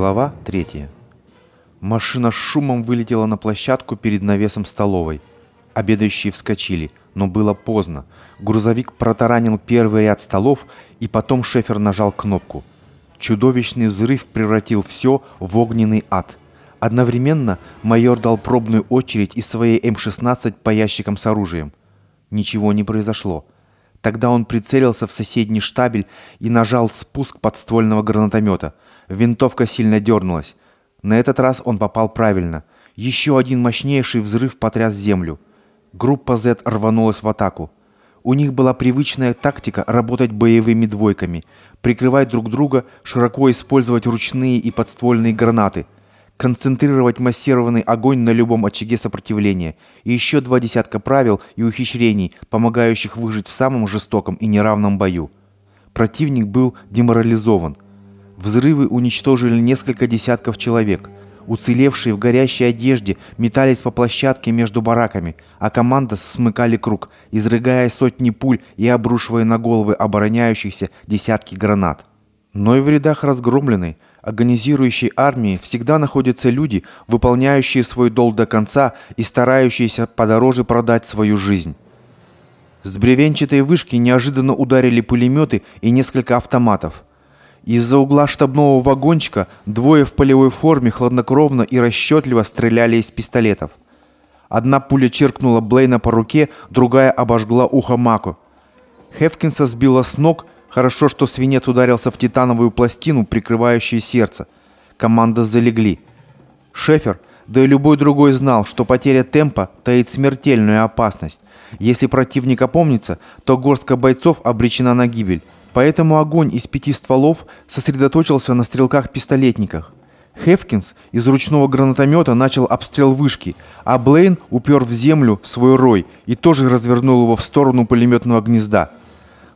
Глава 3. Машина с шумом вылетела на площадку перед навесом столовой. Обедающие вскочили, но было поздно. Грузовик протаранил первый ряд столов, и потом шефер нажал кнопку. Чудовищный взрыв превратил все в огненный ад. Одновременно майор дал пробную очередь из своей М-16 по ящикам с оружием. Ничего не произошло. Тогда он прицелился в соседний штабель и нажал спуск подствольного гранатомета. Винтовка сильно дернулась. На этот раз он попал правильно. Еще один мощнейший взрыв потряс землю. Группа Z рванулась в атаку. У них была привычная тактика работать боевыми двойками, прикрывать друг друга, широко использовать ручные и подствольные гранаты, концентрировать массированный огонь на любом очаге сопротивления и еще два десятка правил и ухищрений, помогающих выжить в самом жестоком и неравном бою. Противник был деморализован. Взрывы уничтожили несколько десятков человек – Уцелевшие в горящей одежде метались по площадке между бараками, а команда смыкали круг, изрыгая сотни пуль и обрушивая на головы обороняющихся десятки гранат. Но и в рядах разгромленной, организирующей армии всегда находятся люди, выполняющие свой долг до конца и старающиеся подороже продать свою жизнь. С бревенчатой вышки неожиданно ударили пулеметы и несколько автоматов – из-за угла штабного вагончика двое в полевой форме хладнокровно и расчетливо стреляли из пистолетов. Одна пуля черкнула Блейна по руке, другая обожгла ухо Маку. Хевкинса сбила с ног, хорошо, что свинец ударился в титановую пластину, прикрывающую сердце. Команда залегли. Шефер, да и любой другой знал, что потеря темпа таит смертельную опасность. Если противник опомнится, то горстка бойцов обречена на гибель. Поэтому огонь из пяти стволов сосредоточился на стрелках-пистолетниках. Хефкинс из ручного гранатомета начал обстрел вышки, а Блейн упер в землю свой рой и тоже развернул его в сторону пулеметного гнезда.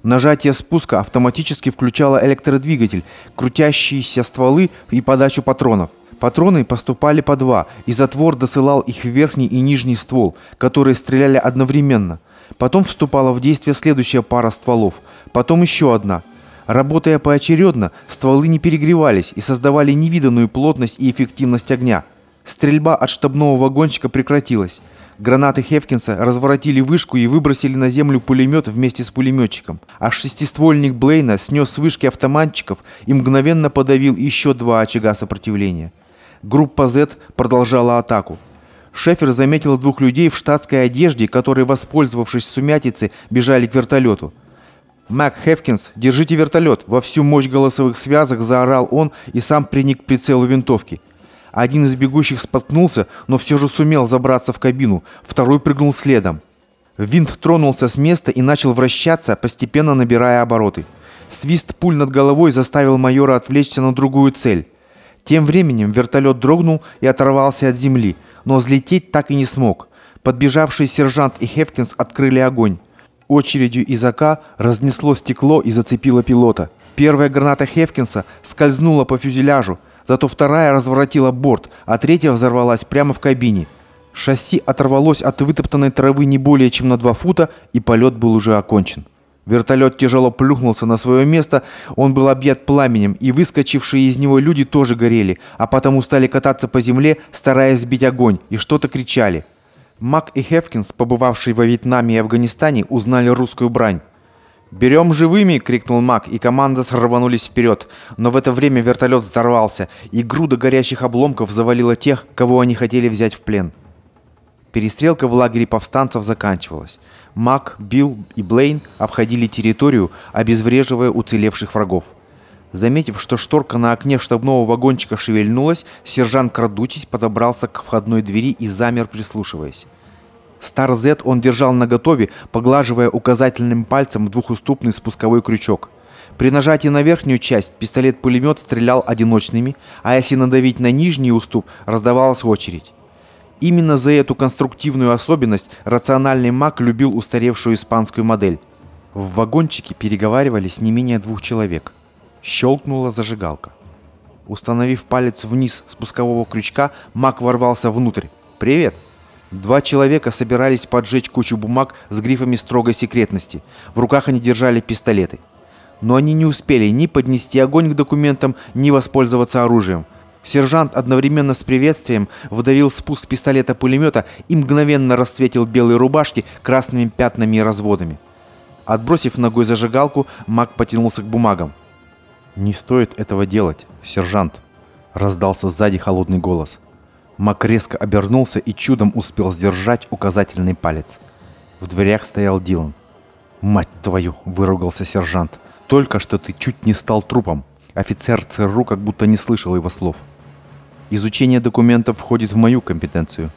Нажатие спуска автоматически включало электродвигатель, крутящиеся стволы и подачу патронов. Патроны поступали по два, и затвор досылал их в верхний и нижний ствол, которые стреляли одновременно – Потом вступала в действие следующая пара стволов, потом еще одна. Работая поочередно, стволы не перегревались и создавали невиданную плотность и эффективность огня. Стрельба от штабного вагончика прекратилась. Гранаты Хевкинса разворотили вышку и выбросили на землю пулемет вместе с пулеметчиком. А шестиствольник Блейна снес с вышки автоматчиков и мгновенно подавил еще два очага сопротивления. Группа Z продолжала атаку. Шефер заметил двух людей в штатской одежде, которые, воспользовавшись сумятицей, бежали к вертолету. «Мак Хефкинс, держите вертолет!» Во всю мощь голосовых связок заорал он и сам приник к прицелу винтовки. Один из бегущих споткнулся, но все же сумел забраться в кабину, второй прыгнул следом. Винт тронулся с места и начал вращаться, постепенно набирая обороты. Свист пуль над головой заставил майора отвлечься на другую цель. Тем временем вертолет дрогнул и оторвался от земли, но взлететь так и не смог. Подбежавший сержант и Хефкинс открыли огонь. Очередью из АК разнесло стекло и зацепило пилота. Первая граната Хефкинса скользнула по фюзеляжу, зато вторая разворотила борт, а третья взорвалась прямо в кабине. Шасси оторвалось от вытоптанной травы не более чем на два фута, и полет был уже окончен. Вертолет тяжело плюхнулся на свое место, он был объят пламенем, и выскочившие из него люди тоже горели, а потому стали кататься по земле, стараясь сбить огонь, и что-то кричали. Мак и Хефкинс, побывавшие во Вьетнаме и Афганистане, узнали русскую брань. «Берем живыми!» — крикнул Мак, и команда сорванулись вперед. Но в это время вертолет взорвался, и груда горящих обломков завалила тех, кого они хотели взять в плен. Перестрелка в лагере повстанцев заканчивалась. Мак, Билл и Блейн обходили территорию, обезвреживая уцелевших врагов. Заметив, что шторка на окне штабного вагончика шевельнулась, сержант, крадучись, подобрался к входной двери и замер, прислушиваясь. Стар Z он держал наготове, поглаживая указательным пальцем двухуступный спусковой крючок. При нажатии на верхнюю часть пистолет-пулемет стрелял одиночными, а если надавить на нижний уступ, раздавалась очередь. Именно за эту конструктивную особенность рациональный маг любил устаревшую испанскую модель. В вагончике переговаривались не менее двух человек. Щелкнула зажигалка. Установив палец вниз спускового крючка, маг ворвался внутрь. «Привет!» Два человека собирались поджечь кучу бумаг с грифами строгой секретности. В руках они держали пистолеты. Но они не успели ни поднести огонь к документам, ни воспользоваться оружием. Сержант одновременно с приветствием выдавил спуск пистолета-пулемета и мгновенно расцветил белые рубашки красными пятнами и разводами. Отбросив ногой зажигалку, маг потянулся к бумагам. «Не стоит этого делать, сержант», — раздался сзади холодный голос. Мак резко обернулся и чудом успел сдержать указательный палец. В дверях стоял Дилан. «Мать твою!» — выругался сержант. «Только что ты чуть не стал трупом». Офицер ЦРУ как будто не слышал его слов. Изучение документов входит в мою компетенцию.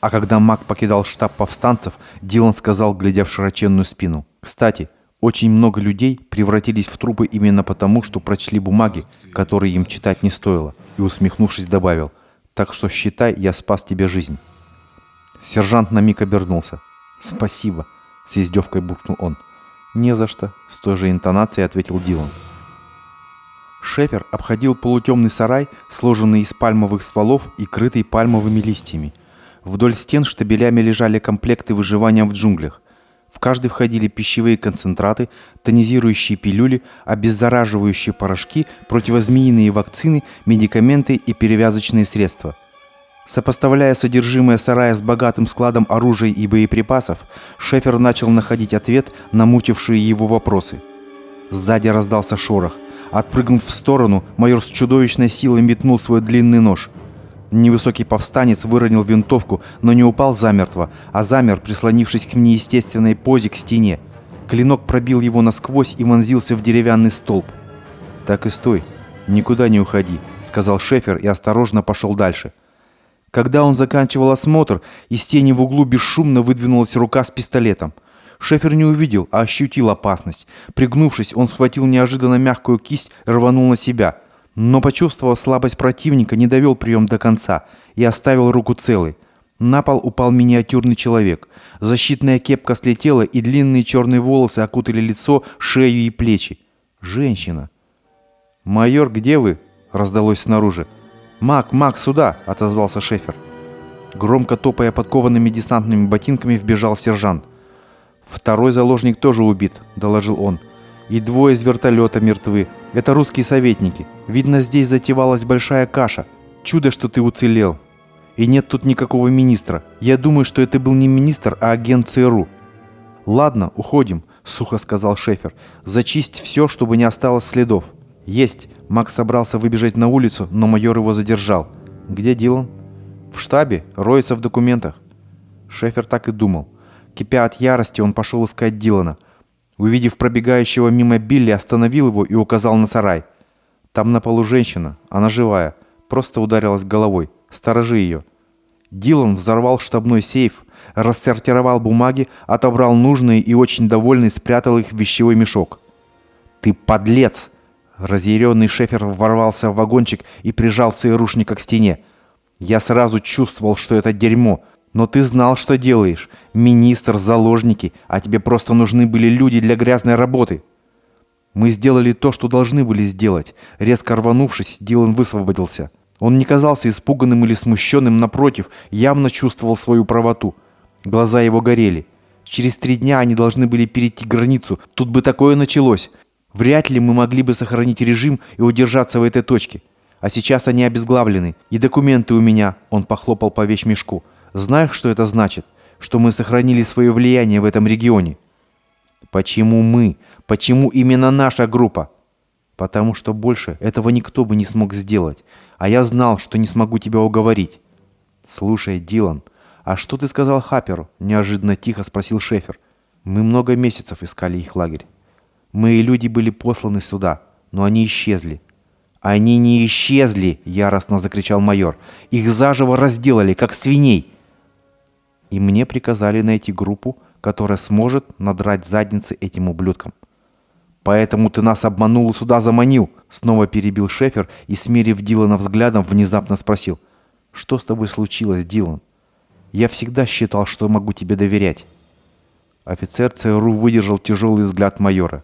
А когда Мак покидал штаб повстанцев, Дилан сказал, глядя в широченную спину. «Кстати, очень много людей превратились в трупы именно потому, что прочли бумаги, которые им читать не стоило, и, усмехнувшись, добавил, «Так что считай, я спас тебе жизнь». Сержант на миг обернулся. «Спасибо», — с издевкой буркнул он. «Не за что», — с той же интонацией ответил Дилан. Шефер обходил полутемный сарай, сложенный из пальмовых стволов и крытый пальмовыми листьями. Вдоль стен штабелями лежали комплекты выживания в джунглях. В каждый входили пищевые концентраты, тонизирующие пилюли, обеззараживающие порошки, противозмеиные вакцины, медикаменты и перевязочные средства. Сопоставляя содержимое сарая с богатым складом оружия и боеприпасов, Шефер начал находить ответ на мучившие его вопросы. Сзади раздался шорох. Отпрыгнув в сторону, майор с чудовищной силой метнул свой длинный нож – Невысокий повстанец выронил винтовку, но не упал замертво, а замер, прислонившись к неестественной позе к стене. Клинок пробил его насквозь и вонзился в деревянный столб. «Так и стой, никуда не уходи», — сказал Шефер и осторожно пошел дальше. Когда он заканчивал осмотр, из тени в углу бесшумно выдвинулась рука с пистолетом. Шефер не увидел, а ощутил опасность. Пригнувшись, он схватил неожиданно мягкую кисть и рванул на себя — но, почувствовав слабость противника, не довел прием до конца и оставил руку целой. На пол упал миниатюрный человек. Защитная кепка слетела, и длинные черные волосы окутали лицо, шею и плечи. Женщина. «Майор, где вы?» – раздалось снаружи. «Мак, Мак, сюда!» – отозвался Шефер. Громко топая подкованными десантными ботинками, вбежал сержант. «Второй заложник тоже убит», – доложил он. «И двое из вертолета мертвы. Это русские советники. Видно, здесь затевалась большая каша. Чудо, что ты уцелел. И нет тут никакого министра. Я думаю, что это был не министр, а агент ЦРУ. Ладно, уходим, сухо сказал Шефер. Зачисть все, чтобы не осталось следов. Есть. Макс собрался выбежать на улицу, но майор его задержал. Где Дилан? В штабе, роется в документах. Шефер так и думал. Кипя от ярости, он пошел искать Дилана – Увидев пробегающего мимо Билли, остановил его и указал на сарай. Там на полу женщина, она живая, просто ударилась головой. Сторожи ее. Дилан взорвал штабной сейф, рассортировал бумаги, отобрал нужные и очень довольный спрятал их в вещевой мешок. «Ты подлец!» Разъяренный шефер ворвался в вагончик и прижал ЦРУшника к стене. «Я сразу чувствовал, что это дерьмо. Но ты знал, что делаешь. Министр, заложники, а тебе просто нужны были люди для грязной работы. Мы сделали то, что должны были сделать. Резко рванувшись, Дилан высвободился. Он не казался испуганным или смущенным, напротив, явно чувствовал свою правоту. Глаза его горели. Через три дня они должны были перейти границу. Тут бы такое началось. Вряд ли мы могли бы сохранить режим и удержаться в этой точке. А сейчас они обезглавлены. И документы у меня, он похлопал по вещмешку. Знаешь, что это значит? Что мы сохранили свое влияние в этом регионе. Почему мы? Почему именно наша группа? Потому что больше этого никто бы не смог сделать. А я знал, что не смогу тебя уговорить. Слушай, Дилан, а что ты сказал Хаперу? Неожиданно тихо спросил Шефер. Мы много месяцев искали их лагерь. Мои люди были посланы сюда, но они исчезли. «Они не исчезли!» – яростно закричал майор. «Их заживо разделали, как свиней!» И мне приказали найти группу, которая сможет надрать задницы этим ублюдкам. «Поэтому ты нас обманул и сюда заманил!» Снова перебил Шефер и, смерив Дилана взглядом, внезапно спросил. «Что с тобой случилось, Дилан? Я всегда считал, что могу тебе доверять». Офицер ЦРУ выдержал тяжелый взгляд майора.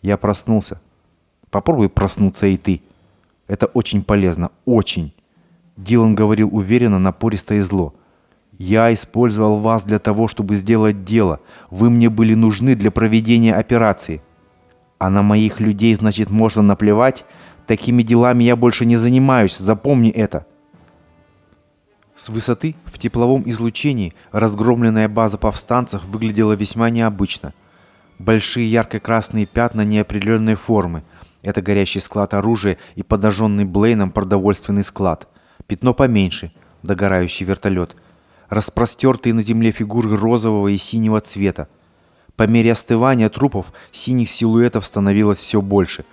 «Я проснулся. Попробуй проснуться и ты. Это очень полезно, очень!» Дилан говорил уверенно, напористо и зло – я использовал вас для того, чтобы сделать дело. Вы мне были нужны для проведения операции. А на моих людей, значит, можно наплевать? Такими делами я больше не занимаюсь, запомни это. С высоты в тепловом излучении разгромленная база повстанцев выглядела весьма необычно. Большие ярко-красные пятна неопределенной формы. Это горящий склад оружия и подожженный Блейном продовольственный склад. Пятно поменьше, догорающий вертолет. Распростертые на земле фигуры розового и синего цвета. По мере остывания трупов синих силуэтов становилось все больше.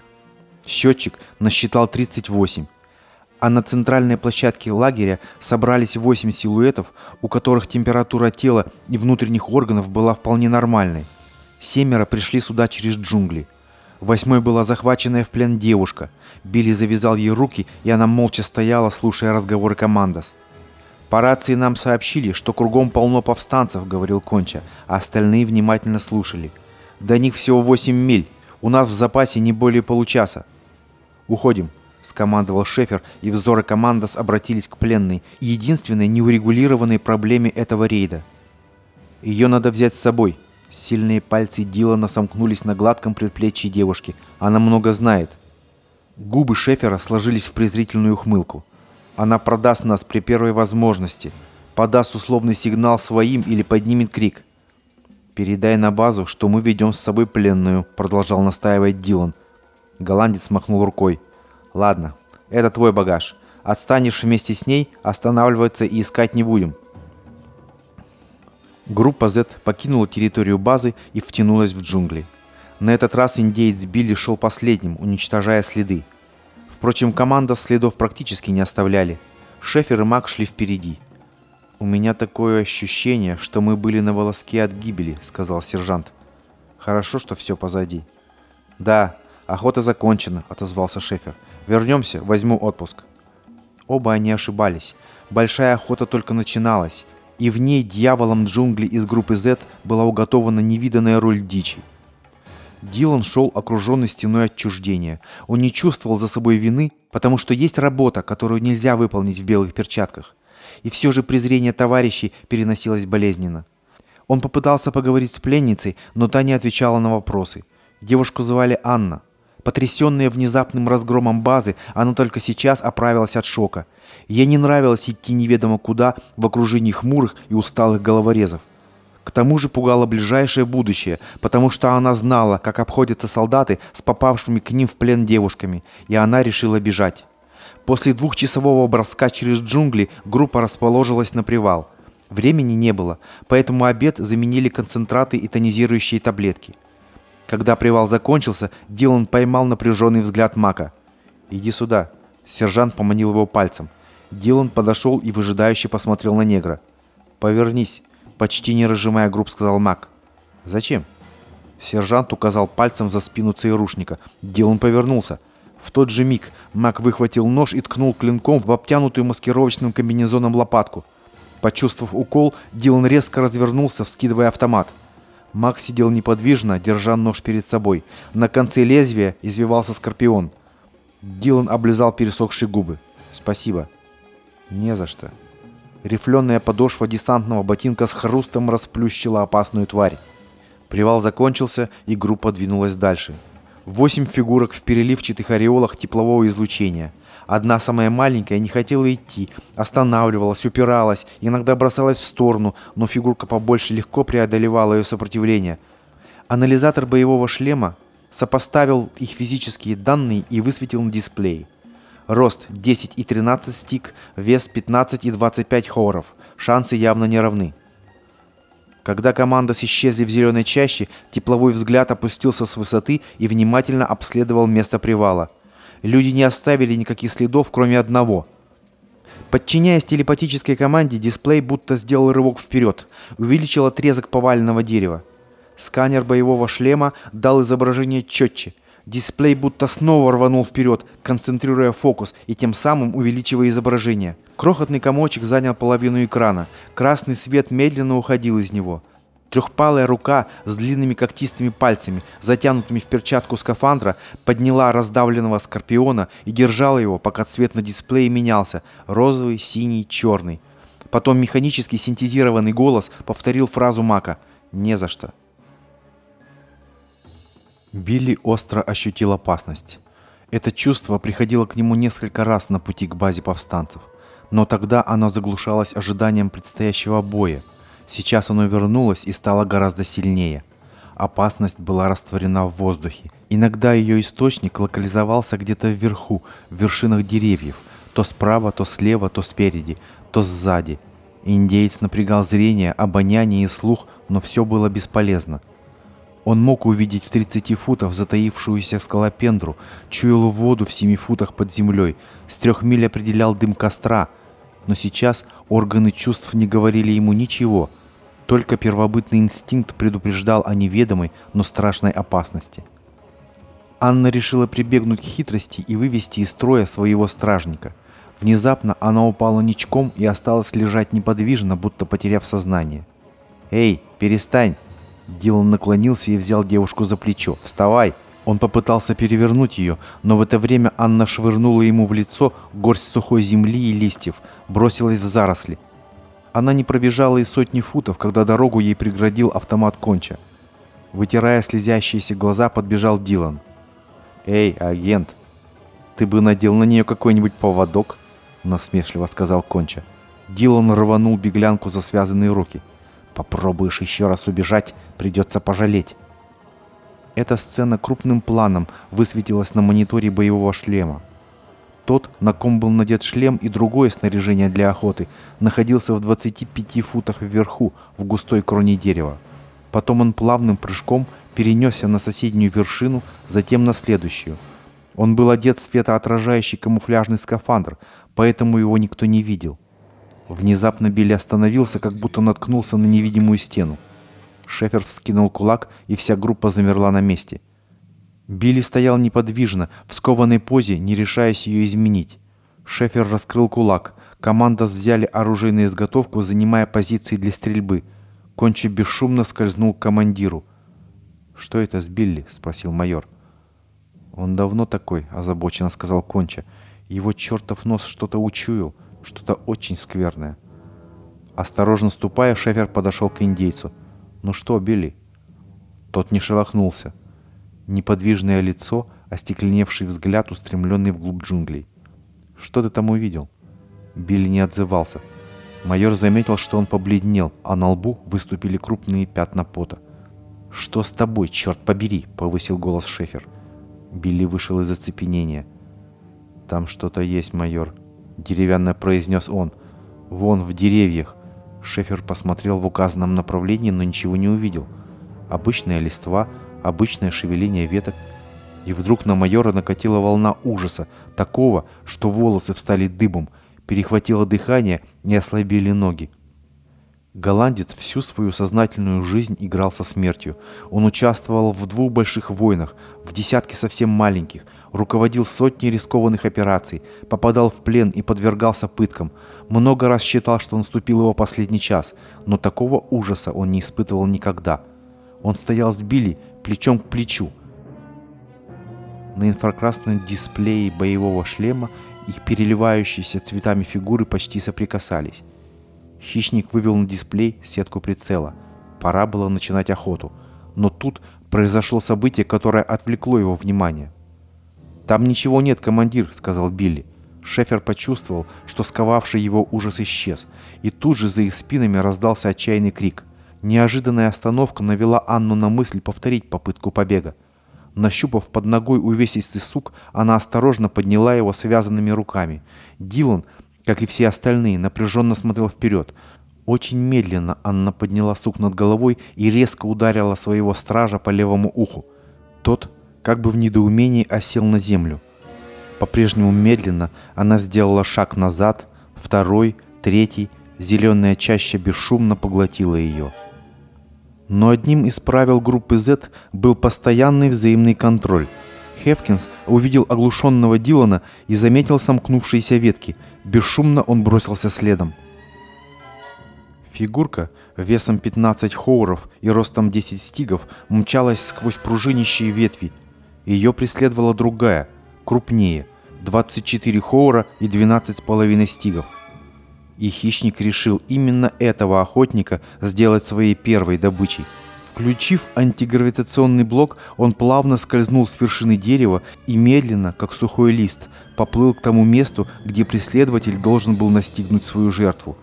Счетчик насчитал 38 а на центральной площадке лагеря собрались восемь силуэтов, у которых температура тела и внутренних органов была вполне нормальной. Семеро пришли сюда через джунгли. Восьмой была захваченная в плен девушка. Билли завязал ей руки, и она молча стояла, слушая разговоры командос. «По рации нам сообщили, что кругом полно повстанцев», — говорил Конча, а остальные внимательно слушали. «До них всего восемь миль. У нас в запасе не более получаса. Уходим» скомандовал Шефер, и взоры командос обратились к пленной, единственной неурегулированной проблеме этого рейда. Ее надо взять с собой. Сильные пальцы Дилана сомкнулись на гладком предплечье девушки. Она много знает. Губы Шефера сложились в презрительную ухмылку. Она продаст нас при первой возможности. Подаст условный сигнал своим или поднимет крик. «Передай на базу, что мы ведем с собой пленную», продолжал настаивать Дилан. Голландец махнул рукой. Ладно, это твой багаж. Отстанешь вместе с ней, останавливаться и искать не будем. Группа Z покинула территорию базы и втянулась в джунгли. На этот раз индеец Билли шел последним, уничтожая следы. Впрочем, команда следов практически не оставляли. Шефер и Мак шли впереди. «У меня такое ощущение, что мы были на волоске от гибели», — сказал сержант. «Хорошо, что все позади». «Да, охота закончена», — отозвался Шефер. Вернемся, возьму отпуск». Оба они ошибались. Большая охота только начиналась, и в ней дьяволом джунгли из группы Z была уготована невиданная роль дичи. Дилан шел окруженный стеной отчуждения. Он не чувствовал за собой вины, потому что есть работа, которую нельзя выполнить в белых перчатках. И все же презрение товарищей переносилось болезненно. Он попытался поговорить с пленницей, но та не отвечала на вопросы. Девушку звали Анна. Потрясенная внезапным разгромом базы, она только сейчас оправилась от шока. Ей не нравилось идти неведомо куда в окружении хмурых и усталых головорезов. К тому же пугало ближайшее будущее, потому что она знала, как обходятся солдаты с попавшими к ним в плен девушками, и она решила бежать. После двухчасового броска через джунгли группа расположилась на привал. Времени не было, поэтому обед заменили концентраты и тонизирующие таблетки – когда привал закончился, Дилан поймал напряженный взгляд Мака. «Иди сюда». Сержант поманил его пальцем. Дилан подошел и выжидающе посмотрел на негра. «Повернись», — почти не разжимая групп, сказал Мак. «Зачем?» Сержант указал пальцем за спину ЦРУшника. Дилан повернулся. В тот же миг Мак выхватил нож и ткнул клинком в обтянутую маскировочным комбинезоном лопатку. Почувствовав укол, Дилан резко развернулся, вскидывая автомат. Макс сидел неподвижно, держа нож перед собой. На конце лезвия извивался скорпион. Дилан облизал пересохшие губы. «Спасибо». «Не за что». Рифленая подошва десантного ботинка с хрустом расплющила опасную тварь. Привал закончился, и группа двинулась дальше. Восемь фигурок в переливчатых ореолах теплового излучения. Одна самая маленькая не хотела идти, останавливалась, упиралась, иногда бросалась в сторону, но фигурка побольше легко преодолевала ее сопротивление. Анализатор боевого шлема сопоставил их физические данные и высветил на дисплее. Рост 10 и 13 стик, вес 15 и 25 хоров. Шансы явно не равны. Когда команда исчезли в зеленой чаще, тепловой взгляд опустился с высоты и внимательно обследовал место привала – люди не оставили никаких следов, кроме одного. Подчиняясь телепатической команде, дисплей будто сделал рывок вперед, увеличил отрезок поваленного дерева. Сканер боевого шлема дал изображение четче. Дисплей будто снова рванул вперед, концентрируя фокус и тем самым увеличивая изображение. Крохотный комочек занял половину экрана. Красный свет медленно уходил из него. Трехпалая рука с длинными когтистыми пальцами, затянутыми в перчатку скафандра, подняла раздавленного скорпиона и держала его, пока цвет на дисплее менялся – розовый, синий, черный. Потом механически синтезированный голос повторил фразу Мака «Не за что». Билли остро ощутил опасность. Это чувство приходило к нему несколько раз на пути к базе повстанцев, но тогда оно заглушалось ожиданием предстоящего боя. Сейчас оно вернулось и стало гораздо сильнее. Опасность была растворена в воздухе. Иногда ее источник локализовался где-то вверху, в вершинах деревьев, то справа, то слева, то спереди, то сзади. Индеец напрягал зрение, обоняние и слух, но все было бесполезно. Он мог увидеть в 30 футов затаившуюся скалопендру, чуял воду в 7 футах под землей, с трех миль определял дым костра. Но сейчас органы чувств не говорили ему ничего, только первобытный инстинкт предупреждал о неведомой, но страшной опасности. Анна решила прибегнуть к хитрости и вывести из строя своего стражника. Внезапно она упала ничком и осталась лежать неподвижно, будто потеряв сознание. «Эй, перестань!» Дилан наклонился и взял девушку за плечо. «Вставай!» Он попытался перевернуть ее, но в это время Анна швырнула ему в лицо горсть сухой земли и листьев, бросилась в заросли. Она не пробежала и сотни футов, когда дорогу ей преградил автомат Конча. Вытирая слезящиеся глаза, подбежал Дилан. «Эй, агент, ты бы надел на нее какой-нибудь поводок?» насмешливо сказал Конча. Дилан рванул беглянку за связанные руки. Попробуешь еще раз убежать, придется пожалеть. Эта сцена крупным планом высветилась на мониторе боевого шлема. Тот, на ком был надет шлем и другое снаряжение для охоты, находился в 25 футах вверху, в густой кроне дерева. Потом он плавным прыжком перенесся на соседнюю вершину, затем на следующую. Он был одет в светоотражающий камуфляжный скафандр, поэтому его никто не видел. Внезапно Билли остановился, как будто наткнулся на невидимую стену. Шефер вскинул кулак, и вся группа замерла на месте. Билли стоял неподвижно, в скованной позе, не решаясь ее изменить. Шефер раскрыл кулак. Команда взяли оружие на изготовку, занимая позиции для стрельбы. Кончи бесшумно скользнул к командиру. «Что это с Билли?» — спросил майор. «Он давно такой», — озабоченно сказал Конча. Его чертов нос что-то учуял, что-то очень скверное. Осторожно ступая, Шефер подошел к индейцу. «Ну что, Билли?» Тот не шелохнулся. Неподвижное лицо, остекленевший взгляд, устремленный вглубь джунглей. «Что ты там увидел?» Билли не отзывался. Майор заметил, что он побледнел, а на лбу выступили крупные пятна пота. «Что с тобой, черт побери?» — повысил голос Шефер. Билли вышел из оцепенения. «Там что-то есть, майор», — деревянно произнес он. «Вон, в деревьях». Шефер посмотрел в указанном направлении, но ничего не увидел. Обычная листва, обычное шевеление веток. И вдруг на майора накатила волна ужаса, такого, что волосы встали дыбом, перехватило дыхание и ослабели ноги. Голландец всю свою сознательную жизнь играл со смертью. Он участвовал в двух больших войнах, в десятке совсем маленьких, руководил сотней рискованных операций, попадал в плен и подвергался пыткам. Много раз считал, что наступил его последний час, но такого ужаса он не испытывал никогда. Он стоял с Билли плечом к плечу. На инфракрасном дисплее боевого шлема их переливающиеся цветами фигуры почти соприкасались. Хищник вывел на дисплей сетку прицела. Пора было начинать охоту. Но тут произошло событие, которое отвлекло его внимание. «Там ничего нет, командир», — сказал Билли. Шефер почувствовал, что сковавший его ужас исчез, и тут же за их спинами раздался отчаянный крик. Неожиданная остановка навела Анну на мысль повторить попытку побега. Нащупав под ногой увесистый сук, она осторожно подняла его связанными руками. Дилан как и все остальные, напряженно смотрел вперед. Очень медленно Анна подняла сук над головой и резко ударила своего стража по левому уху. Тот, как бы в недоумении, осел на землю. По-прежнему медленно она сделала шаг назад, второй, третий, зеленая чаща бесшумно поглотила ее. Но одним из правил группы Z был постоянный взаимный контроль. Хевкинс увидел оглушенного Дилана и заметил сомкнувшиеся ветки – Бесшумно он бросился следом. Фигурка весом 15 хоуров и ростом 10 стигов мчалась сквозь пружинищие ветви. Ее преследовала другая, крупнее, 24 хоура и 12,5 стигов. И хищник решил именно этого охотника сделать своей первой добычей. Включив антигравитационный блок, он плавно скользнул с вершины дерева и медленно, как сухой лист, поплыл к тому месту, где преследователь должен был настигнуть свою жертву.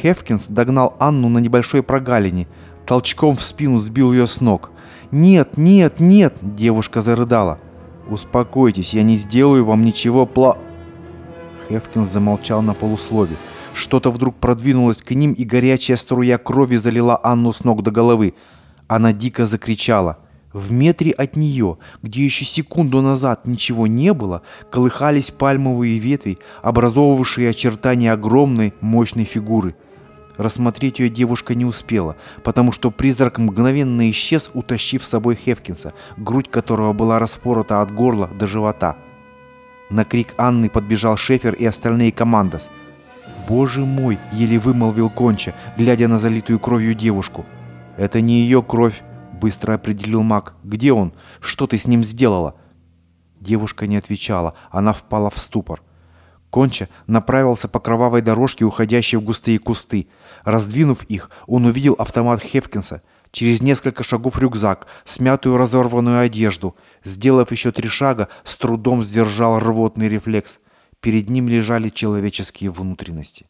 Хефкинс догнал Анну на небольшой прогалине, толчком в спину сбил ее с ног. «Нет, нет, нет!» – девушка зарыдала. «Успокойтесь, я не сделаю вам ничего пла...» Хефкинс замолчал на полуслове. Что-то вдруг продвинулось к ним, и горячая струя крови залила Анну с ног до головы. Она дико закричала. В метре от нее, где еще секунду назад ничего не было, колыхались пальмовые ветви, образовывавшие очертания огромной, мощной фигуры. Рассмотреть ее девушка не успела, потому что призрак мгновенно исчез, утащив с собой Хевкинса, грудь которого была распорота от горла до живота. На крик Анны подбежал Шефер и остальные командос. «Боже мой!» — еле вымолвил Конча, глядя на залитую кровью девушку. «Это не ее кровь!» — быстро определил маг. «Где он? Что ты с ним сделала?» Девушка не отвечала, она впала в ступор. Конча направился по кровавой дорожке, уходящей в густые кусты. Раздвинув их, он увидел автомат Хефкинса, через несколько шагов рюкзак, смятую разорванную одежду. Сделав еще три шага, с трудом сдержал рвотный рефлекс. Перед ним лежали человеческие внутренности.